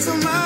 life, come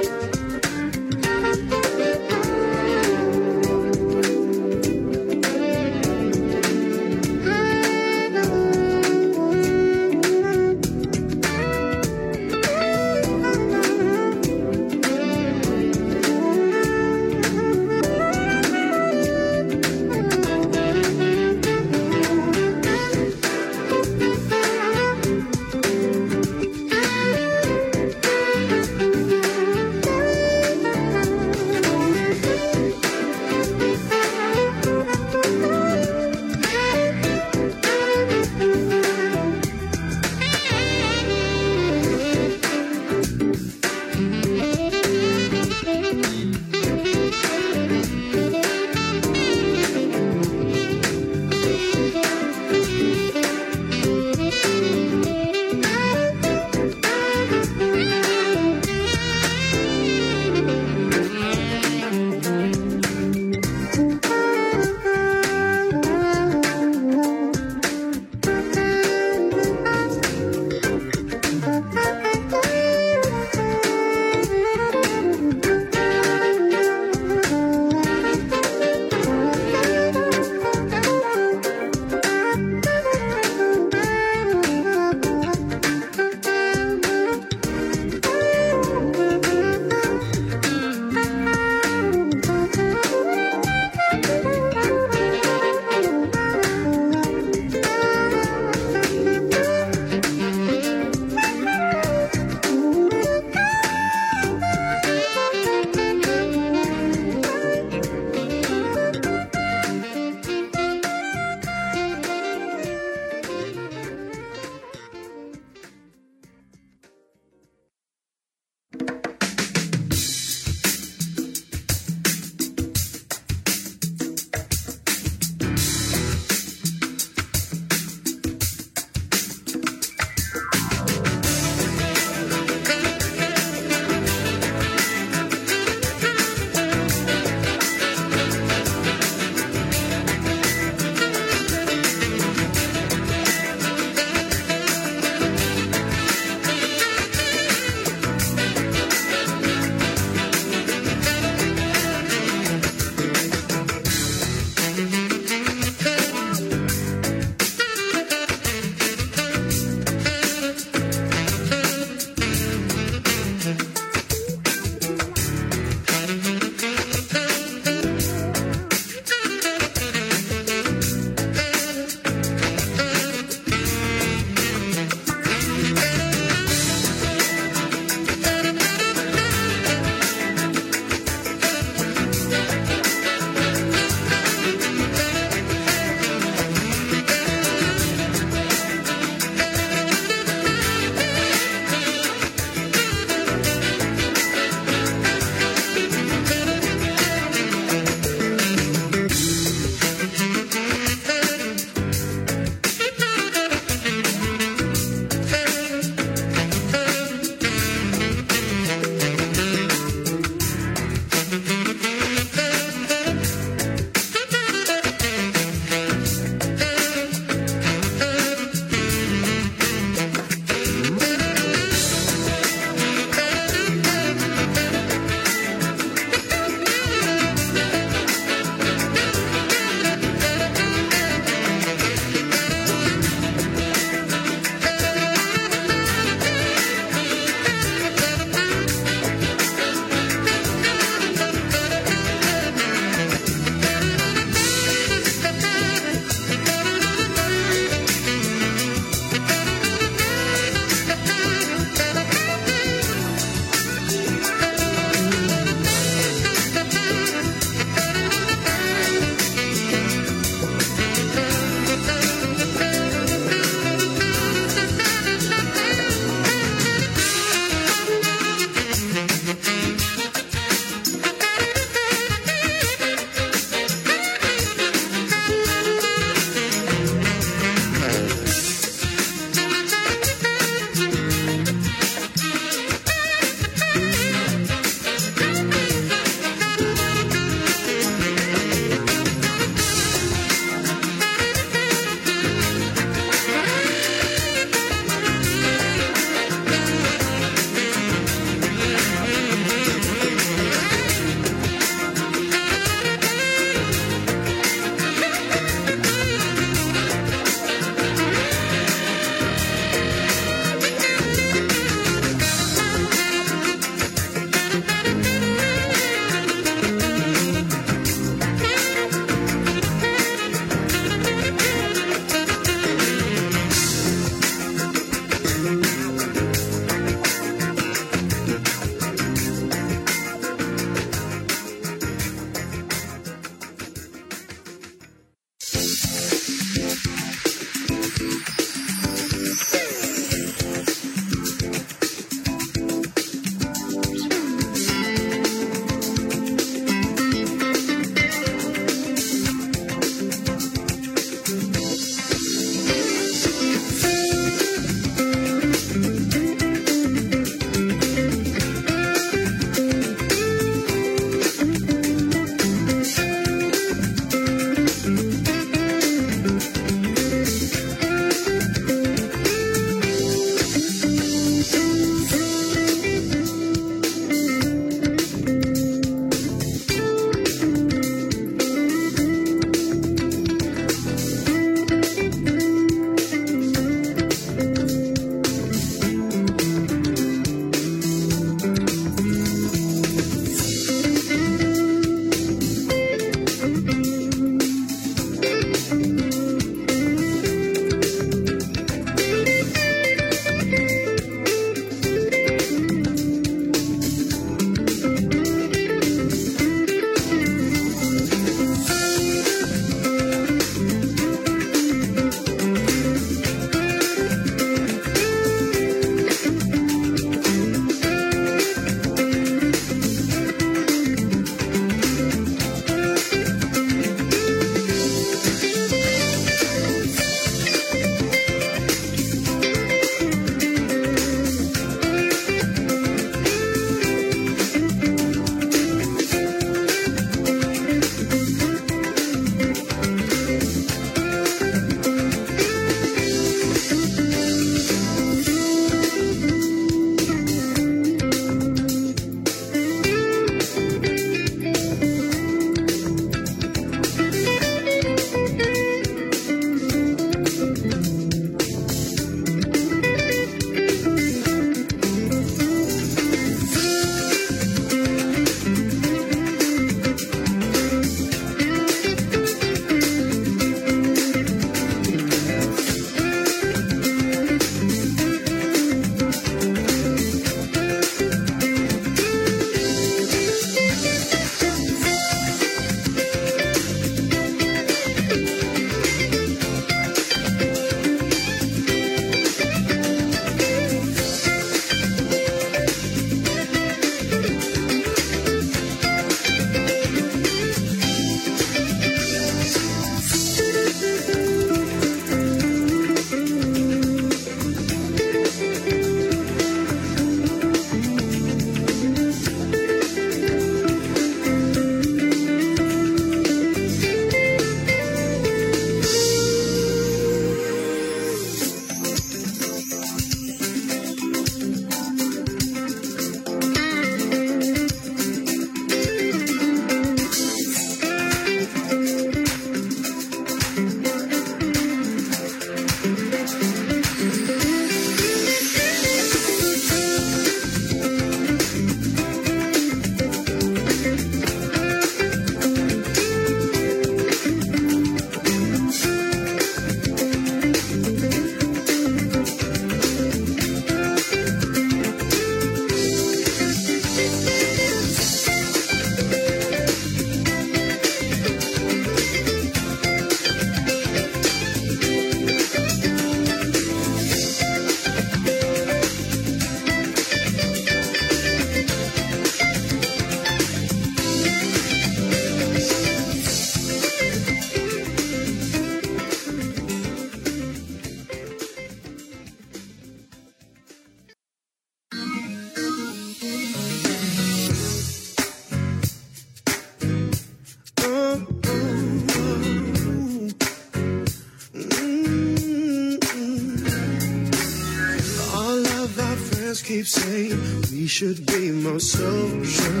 keep saying we should be more social.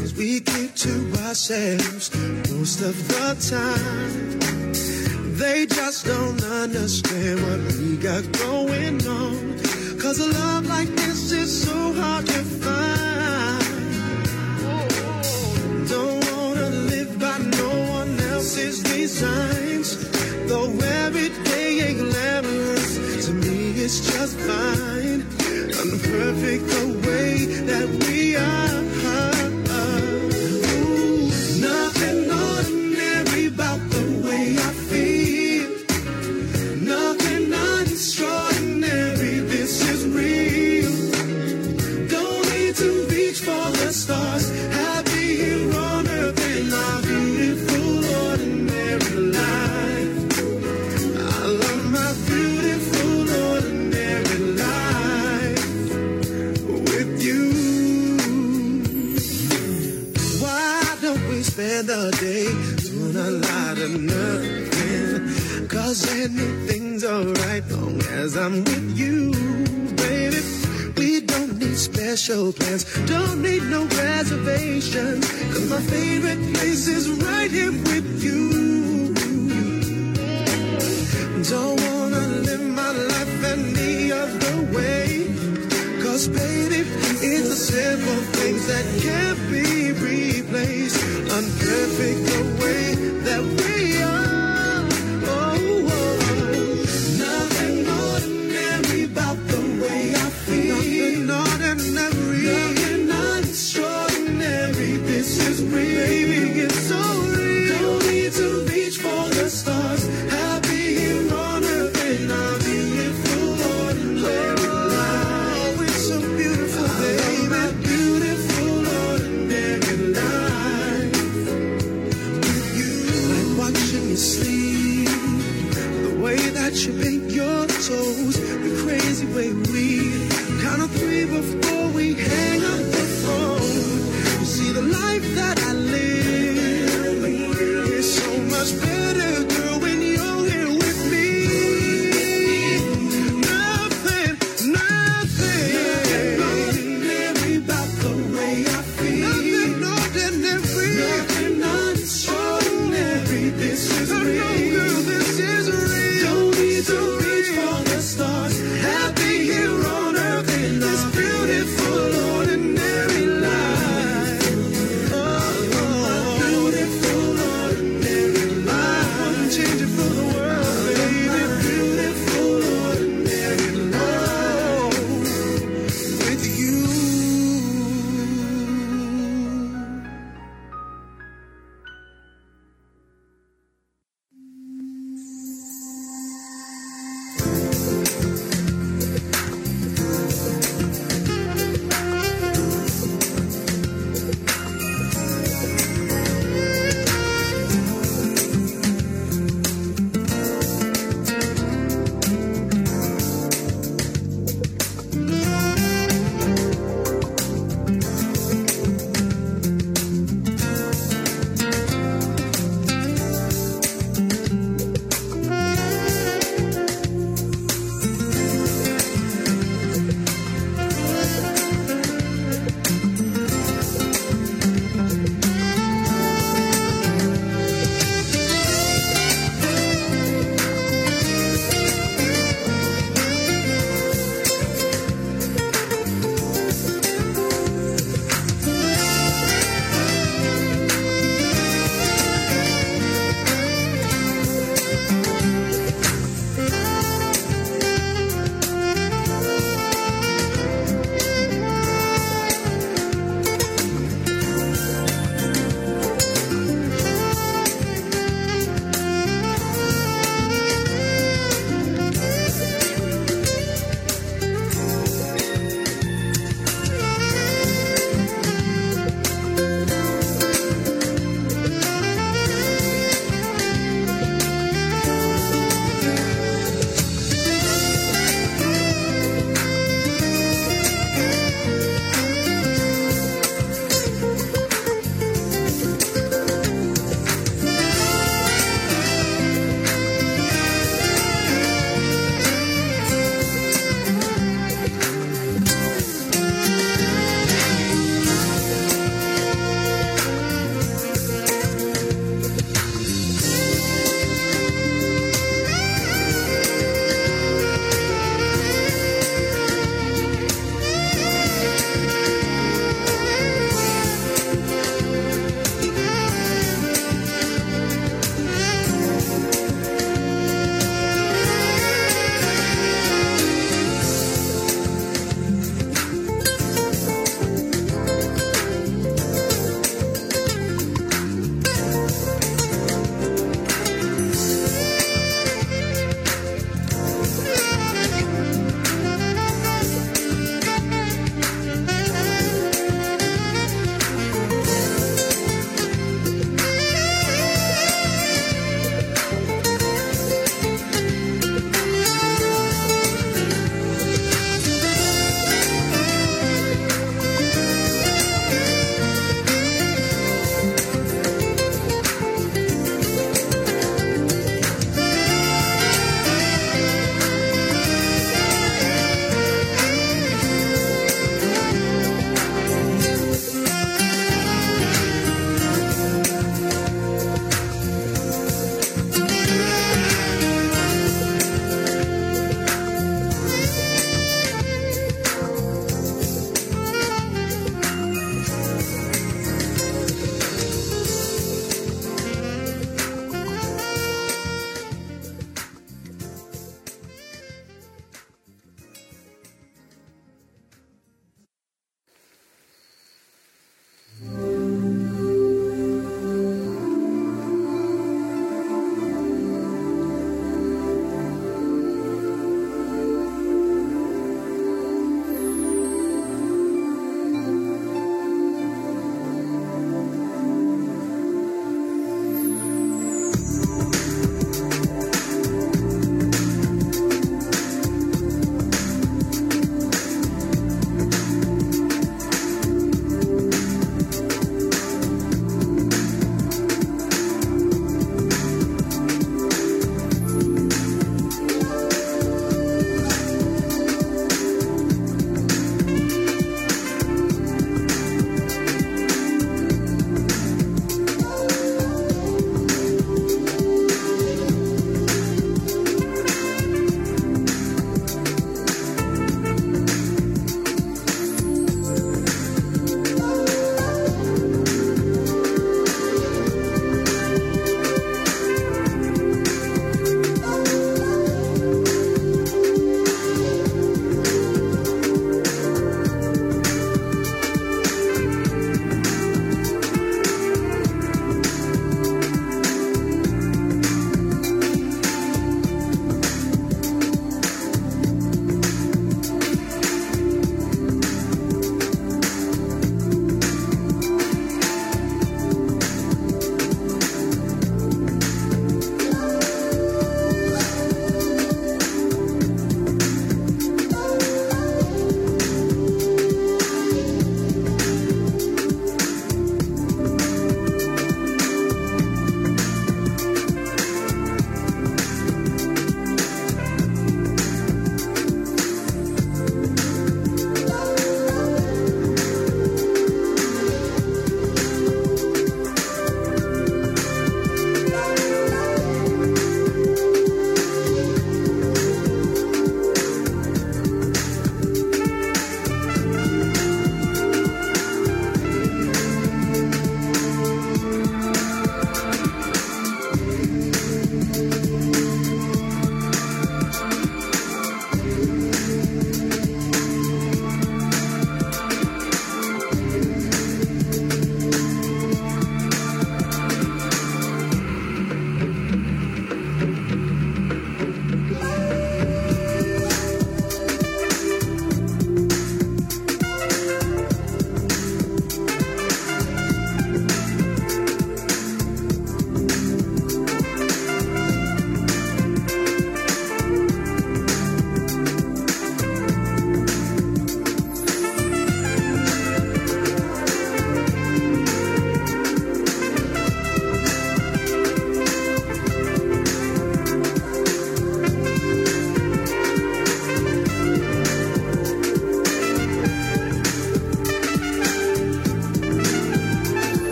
Cause we keep to ourselves most of the time. They just don't understand what we got going on. Cause a love like this is so hard to find. Don't wanna live by no one else's designs. Though every day ain't glamorous, to me it's just fine. Unperfect the way that we are. Cause anything's alright long as I'm with you, baby. We don't need special plans, don't need no reservations. Cause my favorite place is right here with you. Don't wanna live my life any other way. Cause baby, it's the simple things that can't be replaced.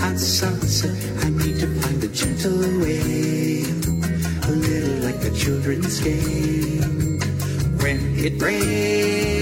hot salsa. I need to find a gentle way, a little like a children's game. When it rains.